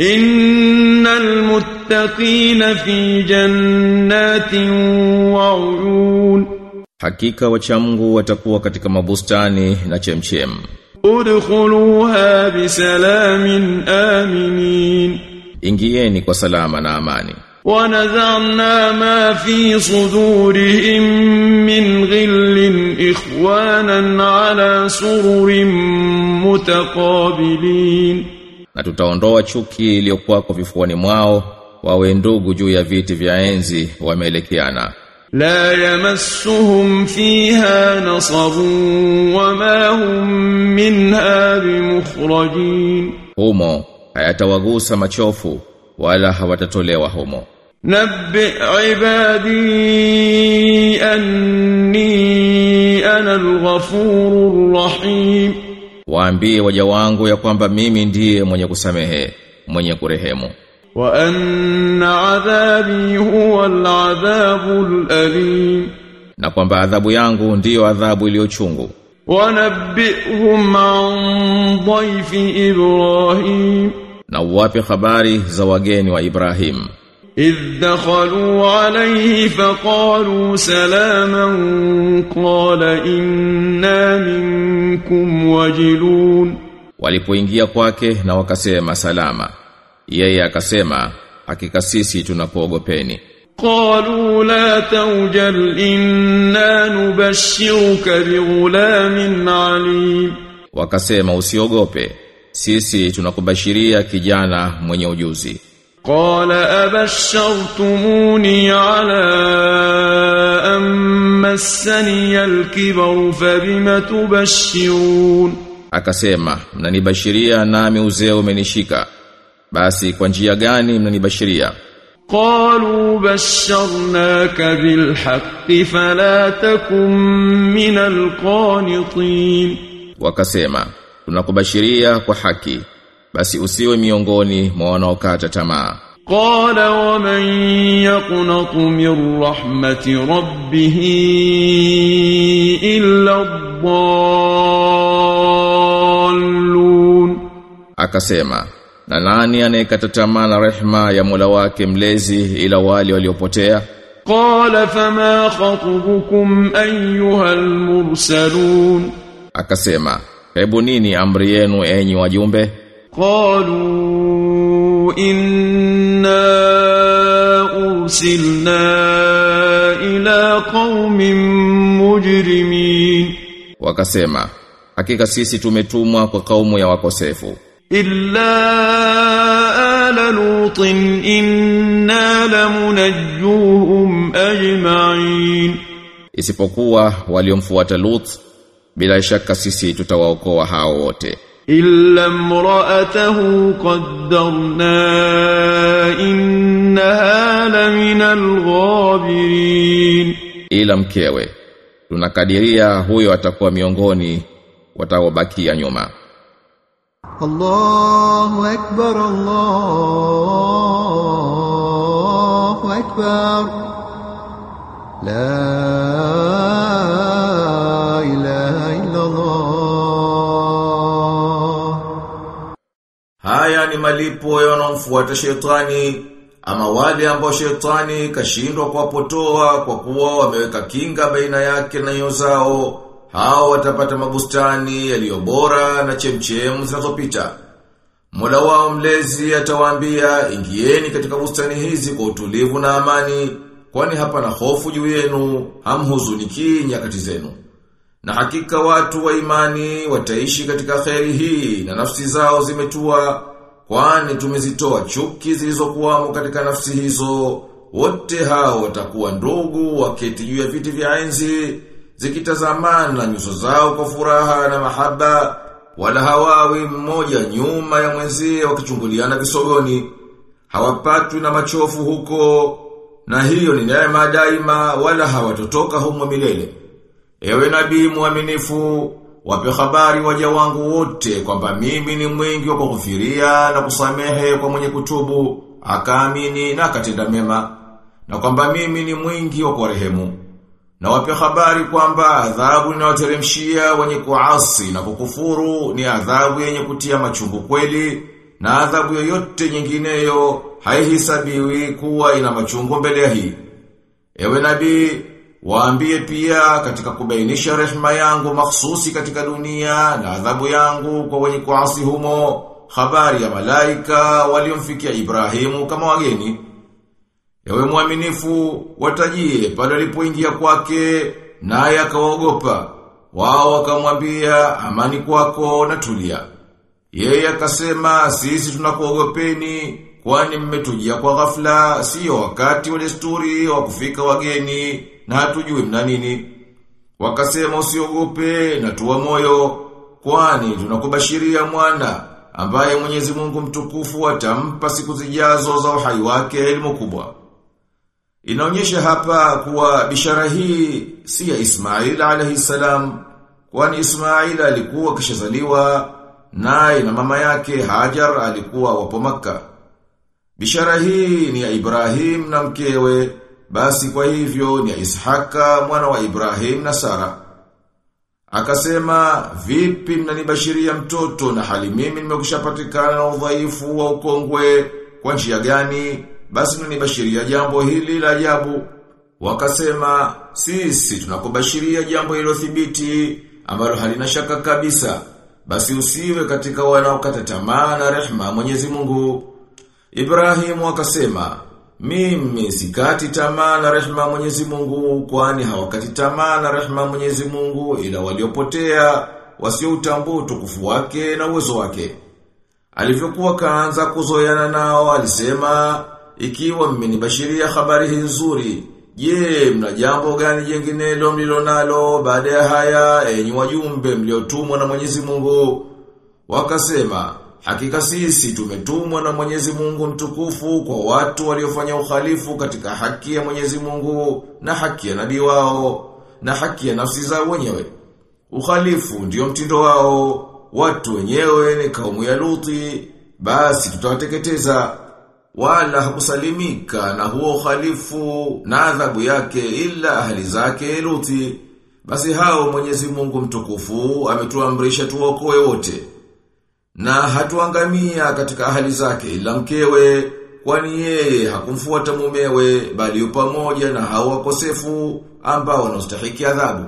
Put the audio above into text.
إن المتقين في جنات وعيون Hakika wacha Mungu watakuwa katika mabustani na chemchem. ادخلوها بسلام آمنين Ingieni kwa salama na amani. ونزعنا ما في صدورهم من غل إخوانا على سرر متقابلين na tutaondoa chuki iliyokuwako vifuani mwao wawe ndugu juu ya viti vya enzi wameelekeana. La yamassuhum fiha nasabun wama hum minha bimukhrajin humo hayatawagusa machofu wala hawatatolewa humo. Nabbi ibadi anni ana alghafurur rahim. Waambie waja wangu ya kwamba mimi ndiye mwenye kusamehe, mwenye kurehemu. Wa anna adhabi huwa aladhabu alalim. Na kwamba adhabu yangu ndiyo adhabu iliyochungu. Wa nabbihum an dhayfi Ibrahim. Na uwape habari za wageni wa Ibrahim. إذ دخلوا عليه فقالوا سلاما قال إنا منكم وجلون Walipoingia kwake na wakasema salama. Yeye akasema hakika sisi tunakuogopeni. قالوا لا توجل إنا نبشرك بغلام عليم Wakasema usiogope. Sisi tunakubashiria kijana mwenye ujuzi. قال أبشرتموني على أن مسني الكبر فبم تبشرون Akasema mnanibashiria nami uzee umenishika. Basi kwa njia gani mnanibashiria? قالوا بشرناك بالحق فلا تكن من القانطين Wakasema tunakubashiria kwa haki. Basi usiwe miongoni mwa wanaokata tamaa. قال ومن يقنط من رحمة ربه إلا الضالون Akasema na nani anayekata tamaa na rehma ya Mola wake mlezi ila wale waliopotea? قال فما خطبكم أيها المرسلون Akasema hebu nini amri yenu enyi wajumbe? قالوا إنا أرسلنا إلى قوم مجرمين Wakasema hakika sisi tumetumwa kwa kaumu ya wakosefu إلا آل لوط إنا لمنجوهم أجمعين isipokuwa waliomfuata Lut bila shaka sisi tutawaokoa hao wote إلا امرأته قدرنا إنها لمن الغابرين ila mkewe tunakadiria huyo atakuwa miongoni wataobakia nyuma الله أكبر الله أكبر لا Ya wanaomfuata shetani ama wale ambao shetani kashindwa kuwapotoa kwa kuwa wameweka kinga baina yake na nyoyo zao hao watapata mabustani yaliyo bora na chemchemu zinazopita. Mola wao mlezi atawaambia ingieni katika bustani hizi kwa utulivu na amani kwani hapana hofu juu yenu hamhuzuniki nyakati zenu. Na hakika watu wa imani wataishi katika kheri hii na nafsi zao zimetua kwani tumezitoa chuki zilizokuwamo katika nafsi hizo wote hao watakuwa ndugu waketi juu ya viti vya enzi zikitazamana nyuso zao kwa furaha na mahaba wala hawawi mmoja nyuma ya mwenzie wakichunguliana visogoni. Hawapatwi na machofu huko na hiyo ni neema daima wala hawatotoka humo milele. Ewe nabii mwaminifu, wape habari waja wangu wote kwamba mimi ni mwingi wa kughufiria na kusamehe kwa mwenye kutubu, akaamini na akatenda mema, na kwamba mimi ni mwingi wa kurehemu. Na wape habari kwamba adhabu inayoteremshia wenye kuasi na kukufuru ni adhabu yenye kutia machungu kweli, na adhabu yoyote nyingineyo haihisabiwi kuwa ina machungu mbele ya hii. Ewe nabii, waambie pia katika kubainisha rehema yangu mahsusi katika dunia na adhabu yangu kwa wenye kuasi humo, habari ya malaika waliomfikia Ibrahimu kama wageni. Yawe mwaminifu, watajie pale alipoingia kwake naye akawaogopa. Wao wakamwambia amani kwako na tulia. Yeye akasema sisi tunakuogopeni kwani mmetujia kwa ghafla sio wakati wa desturi wa kufika wageni na hatujui mna nini. Wakasema usiogope na tuwa moyo kwani tunakubashiria mwana ambaye Mwenyezi Mungu mtukufu atampa siku zijazo za uhai wake elimu kubwa. Inaonyesha hapa kuwa bishara hii si ya Ismail alayhi salam kwani Ismail alikuwa kishazaliwa naye na mama yake Hajar alikuwa wapo Makka. Bishara hii ni ya Ibrahim na mkewe, basi kwa hivyo ni Ishaka mwana wa Ibrahim na Sara. Akasema, vipi mnanibashiria mtoto na hali mimi nimekushapatikana na udhaifu wa ukongwe kwa njia gani? Basi mnanibashiria jambo hili la ajabu. Wakasema, sisi tunakubashiria jambo hilo thibiti ambalo halina shaka kabisa. Basi usiwe katika wanaokata tamaa na rehema Mwenyezi Mungu. Ibrahimu akasema, mimi sikati tamaa na rehema Mwenyezi Mungu kwani hawakati tamaa na rehema Mwenyezi Mungu ila waliopotea wasioutambua utukufu wake na uwezo wake. Alivyokuwa kaanza kuzoeana nao alisema, ikiwa mmenibashiria habari hii nzuri, je, mna jambo gani jenginelo mlilo nalo baada ya haya enyi wajumbe mliotumwa na Mwenyezi Mungu? Wakasema, Hakika sisi tumetumwa na Mwenyezi Mungu mtukufu kwa watu waliofanya uhalifu katika haki ya Mwenyezi Mungu na haki ya nabii wao na haki ya nafsi zao wenyewe. Uhalifu ndio mtindo wao, watu wenyewe ni kaumu ya Luti, basi tutawateketeza. Wala hakusalimika na huo uhalifu na adhabu yake ila ahli zake Luti. Basi hao Mwenyezi Mungu mtukufu ametuamrisha tuokoe wote. Na hatuangamia katika ahali zake ila mkewe, kwani yeye hakumfuata mumewe, bali pamoja na hao wakosefu ambao wanastahiki adhabu.